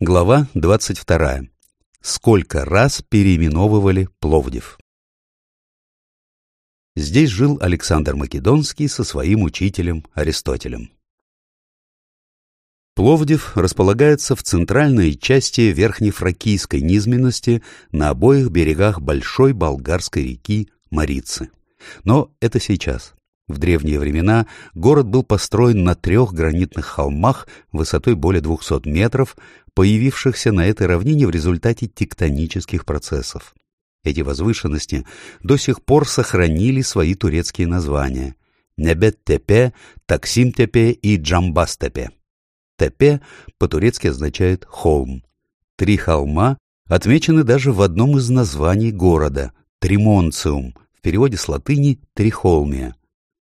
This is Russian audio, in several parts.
Глава 22. Сколько раз переименовывали Пловдив? Здесь жил Александр Македонский со своим учителем Аристотелем. Пловдив располагается в центральной части верхнефракийской низменности на обоих берегах большой болгарской реки Марицы. Но это сейчас. В древние времена город был построен на трех гранитных холмах высотой более 200 метров, появившихся на этой равнине в результате тектонических процессов. Эти возвышенности до сих пор сохранили свои турецкие названия – Небет-Тепе, Таксим-Тепе и Джамбас-Тепе. Тепе по-турецки означает «холм». Три холма отмечены даже в одном из названий города – Тримонциум, в переводе с латыни «трихолмия».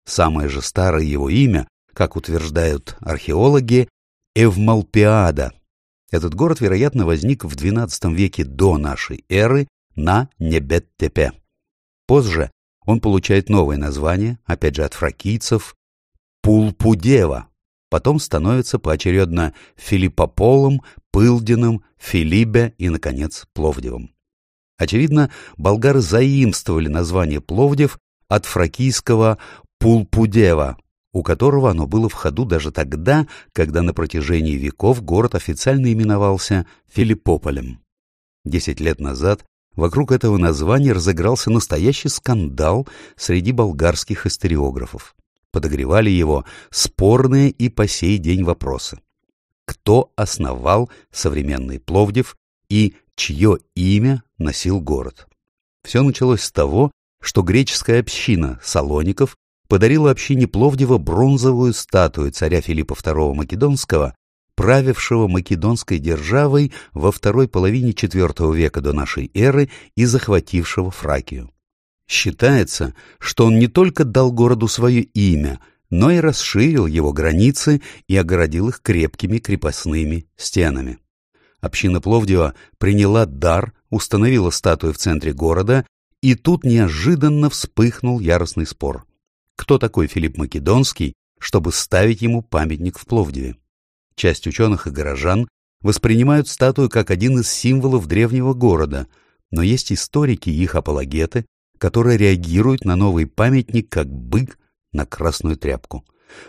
Самое же старое его имя, как утверждают археологи, Эвмалпиада. Этот город, вероятно, возник в XII веке до нашей эры на Небеттепе. Позже он получает новое название, опять же от фракийцев, Пулпудева. Потом становится поочередно Филиппополом, Пылдиным, Филибе и, наконец, Пловдивом. Очевидно, болгары заимствовали название Пловдив от фракийского Пулпудева, у которого оно было в ходу даже тогда, когда на протяжении веков город официально именовался Филиппополем. Десять лет назад вокруг этого названия разыгрался настоящий скандал среди болгарских историографов. Подогревали его спорные и по сей день вопросы. Кто основал современный Пловдив и чье имя носил город? Все началось с того, что греческая община салоников подарила общине Пловдива бронзовую статую царя Филиппа II Македонского, правившего македонской державой во второй половине IV века до нашей эры и захватившего Фракию. Считается, что он не только дал городу свое имя, но и расширил его границы и огородил их крепкими крепостными стенами. Община Пловдива приняла дар, установила статую в центре города, и тут неожиданно вспыхнул яростный спор кто такой Филипп Македонский, чтобы ставить ему памятник в Пловдиве. Часть ученых и горожан воспринимают статую как один из символов древнего города, но есть историки и их апологеты, которые реагируют на новый памятник как бык на красную тряпку.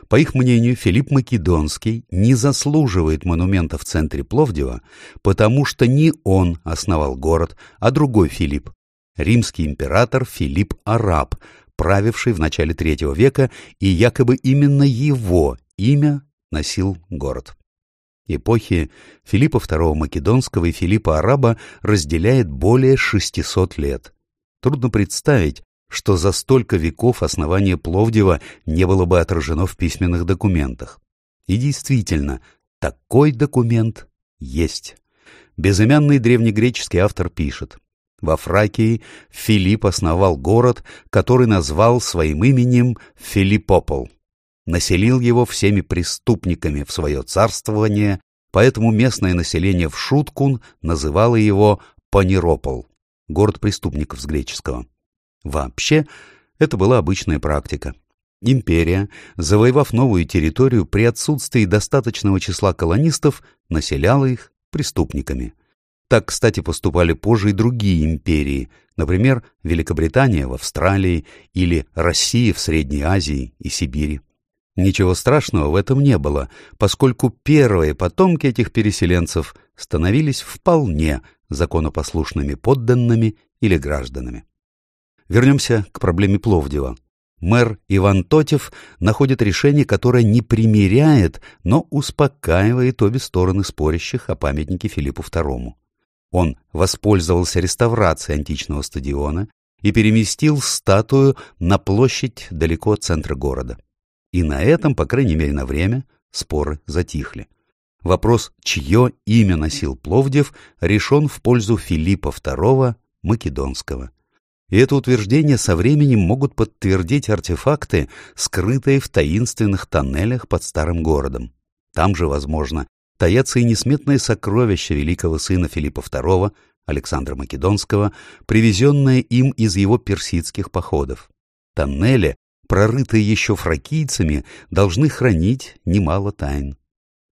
По их мнению, Филипп Македонский не заслуживает монумента в центре Пловдива, потому что не он основал город, а другой Филипп, римский император Филипп Араб, правивший в начале третьего века, и якобы именно его имя носил город. Эпохи Филиппа II Македонского и Филиппа Араба разделяет более 600 лет. Трудно представить, что за столько веков основание Пловдива не было бы отражено в письменных документах. И действительно, такой документ есть. Безымянный древнегреческий автор пишет во Фракии Филипп основал город, который назвал своим именем Филиппопол. Населил его всеми преступниками в свое царствование, поэтому местное население в шутку называло его Паниропол, город преступников с греческого. Вообще, это была обычная практика. Империя, завоевав новую территорию при отсутствии достаточного числа колонистов, населяла их преступниками. Так, кстати, поступали позже и другие империи, например, Великобритания в Австралии или Россия в Средней Азии и Сибири. Ничего страшного в этом не было, поскольку первые потомки этих переселенцев становились вполне законопослушными подданными или гражданами. Вернемся к проблеме Пловдива. Мэр Иван Тотев находит решение, которое не примиряет, но успокаивает обе стороны спорящих о памятнике Филиппу II. Он воспользовался реставрацией античного стадиона и переместил статую на площадь далеко от центра города. И на этом, по крайней мере на время, споры затихли. Вопрос, чье имя носил Пловдив, решен в пользу Филиппа II Македонского. И это утверждение со временем могут подтвердить артефакты, скрытые в таинственных тоннелях под старым городом. Там же, возможно, таятся и несметные сокровища великого сына Филиппа II, Александра Македонского, привезенные им из его персидских походов. Тоннели, прорытые еще фракийцами, должны хранить немало тайн.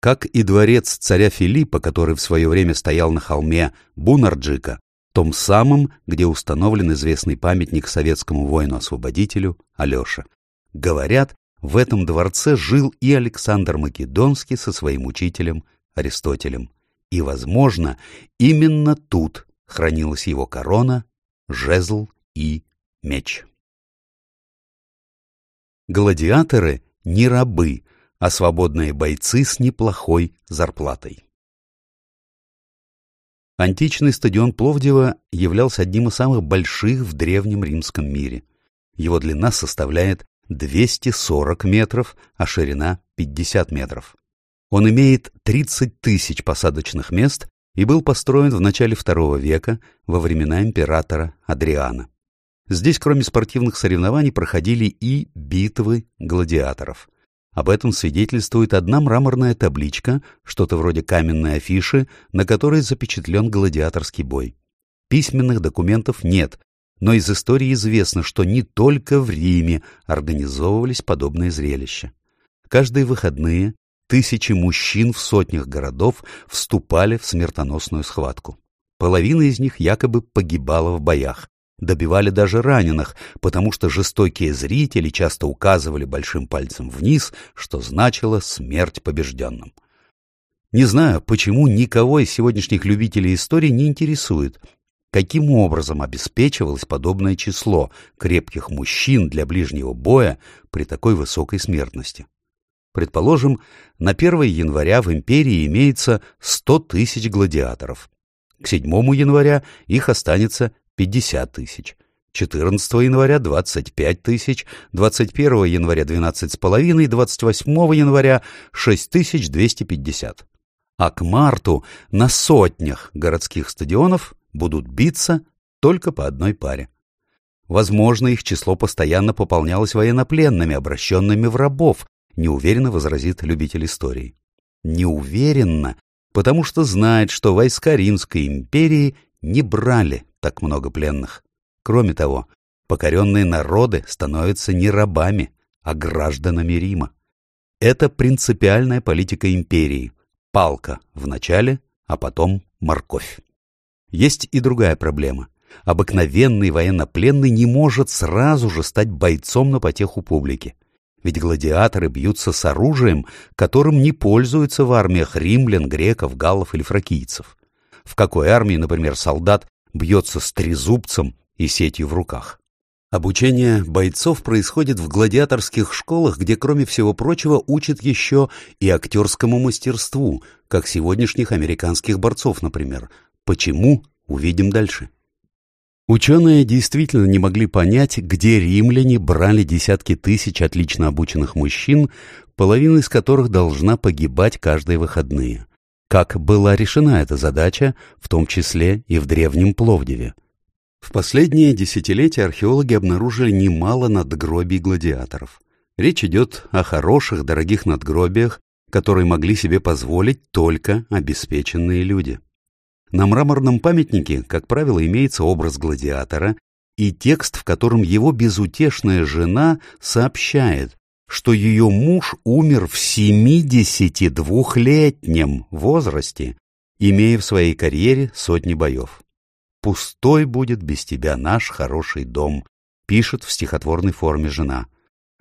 Как и дворец царя Филиппа, который в свое время стоял на холме Бунарджика, том самом, где установлен известный памятник советскому воину-освободителю Алёше. Говорят, в этом дворце жил и Александр Македонский со своим учителем Аристотелем. И, возможно, именно тут хранилась его корона, жезл и меч. Гладиаторы не рабы, а свободные бойцы с неплохой зарплатой. Античный стадион Пловдива являлся одним из самых больших в древнем римском мире. Его длина составляет 240 метров, а ширина 50 метров. Он имеет 30 тысяч посадочных мест и был построен в начале II века во времена императора Адриана. Здесь, кроме спортивных соревнований, проходили и битвы гладиаторов. Об этом свидетельствует одна мраморная табличка, что-то вроде каменной афиши, на которой запечатлен гладиаторский бой. Письменных документов нет, но из истории известно, что не только в Риме организовывались подобные зрелища. Каждые выходные тысячи мужчин в сотнях городов вступали в смертоносную схватку. Половина из них якобы погибала в боях, добивали даже раненых, потому что жестокие зрители часто указывали большим пальцем вниз, что значило смерть побежденным. Не знаю, почему никого из сегодняшних любителей истории не интересует, каким образом обеспечивалось подобное число крепких мужчин для ближнего боя при такой высокой смертности. Предположим, на 1 января в империи имеется 100 тысяч гладиаторов. К 7 января их останется 50 тысяч. 14 января 25 тысяч, 21 января 12,5, 28 января 6250. А к марту на сотнях городских стадионов будут биться только по одной паре. Возможно, их число постоянно пополнялось военнопленными, обращенными в рабов, неуверенно возразит любитель истории. Неуверенно, потому что знает, что войска Римской империи не брали так много пленных. Кроме того, покоренные народы становятся не рабами, а гражданами Рима. Это принципиальная политика империи. Палка в начале, а потом морковь. Есть и другая проблема. Обыкновенный военнопленный не может сразу же стать бойцом на потеху публики. Ведь гладиаторы бьются с оружием, которым не пользуются в армиях римлян, греков, галлов или фракийцев. В какой армии, например, солдат бьется с трезубцем и сетью в руках? Обучение бойцов происходит в гладиаторских школах, где, кроме всего прочего, учат еще и актерскому мастерству, как сегодняшних американских борцов, например. Почему? Увидим дальше. Ученые действительно не могли понять, где римляне брали десятки тысяч отлично обученных мужчин, половина из которых должна погибать каждые выходные. Как была решена эта задача, в том числе и в древнем Пловдиве? В последние десятилетия археологи обнаружили немало надгробий гладиаторов. Речь идет о хороших, дорогих надгробиях, которые могли себе позволить только обеспеченные люди. На мраморном памятнике, как правило, имеется образ гладиатора и текст, в котором его безутешная жена сообщает, что ее муж умер в 72-летнем возрасте, имея в своей карьере сотни боев. «Пустой будет без тебя наш хороший дом», пишет в стихотворной форме жена.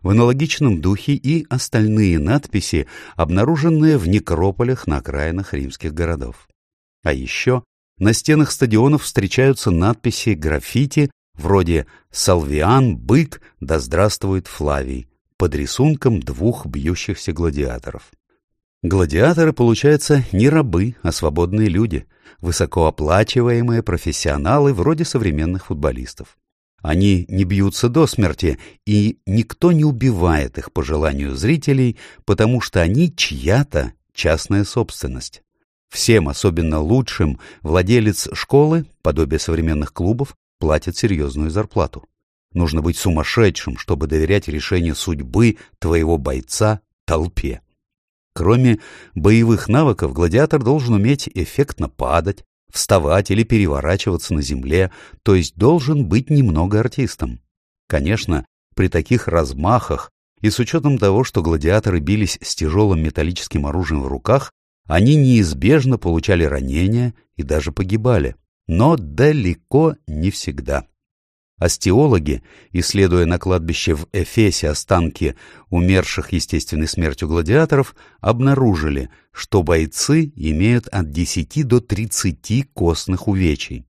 В аналогичном духе и остальные надписи, обнаруженные в некрополях на окраинах римских городов. А еще на стенах стадионов встречаются надписи граффити вроде «Салвиан, бык, да здравствует Флавий» под рисунком двух бьющихся гладиаторов. Гладиаторы, получается, не рабы, а свободные люди, высокооплачиваемые профессионалы вроде современных футболистов. Они не бьются до смерти, и никто не убивает их по желанию зрителей, потому что они чья-то частная собственность. Всем, особенно лучшим, владелец школы, подобие современных клубов, платит серьезную зарплату. Нужно быть сумасшедшим, чтобы доверять решению судьбы твоего бойца толпе. Кроме боевых навыков, гладиатор должен уметь эффектно падать, вставать или переворачиваться на земле, то есть должен быть немного артистом. Конечно, при таких размахах И с учетом того, что гладиаторы бились с тяжелым металлическим оружием в руках, они неизбежно получали ранения и даже погибали. Но далеко не всегда. Остеологи, исследуя на кладбище в Эфесе останки умерших естественной смертью гладиаторов, обнаружили, что бойцы имеют от 10 до 30 костных увечий.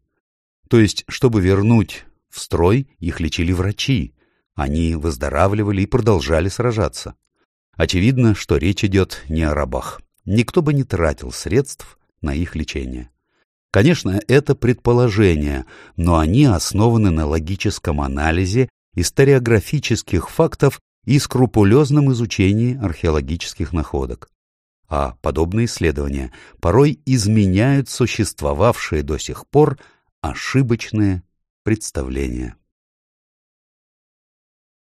То есть, чтобы вернуть в строй, их лечили врачи. Они выздоравливали и продолжали сражаться. Очевидно, что речь идет не о рабах. Никто бы не тратил средств на их лечение. Конечно, это предположения, но они основаны на логическом анализе историографических фактов и скрупулезном изучении археологических находок. А подобные исследования порой изменяют существовавшие до сих пор ошибочные представления.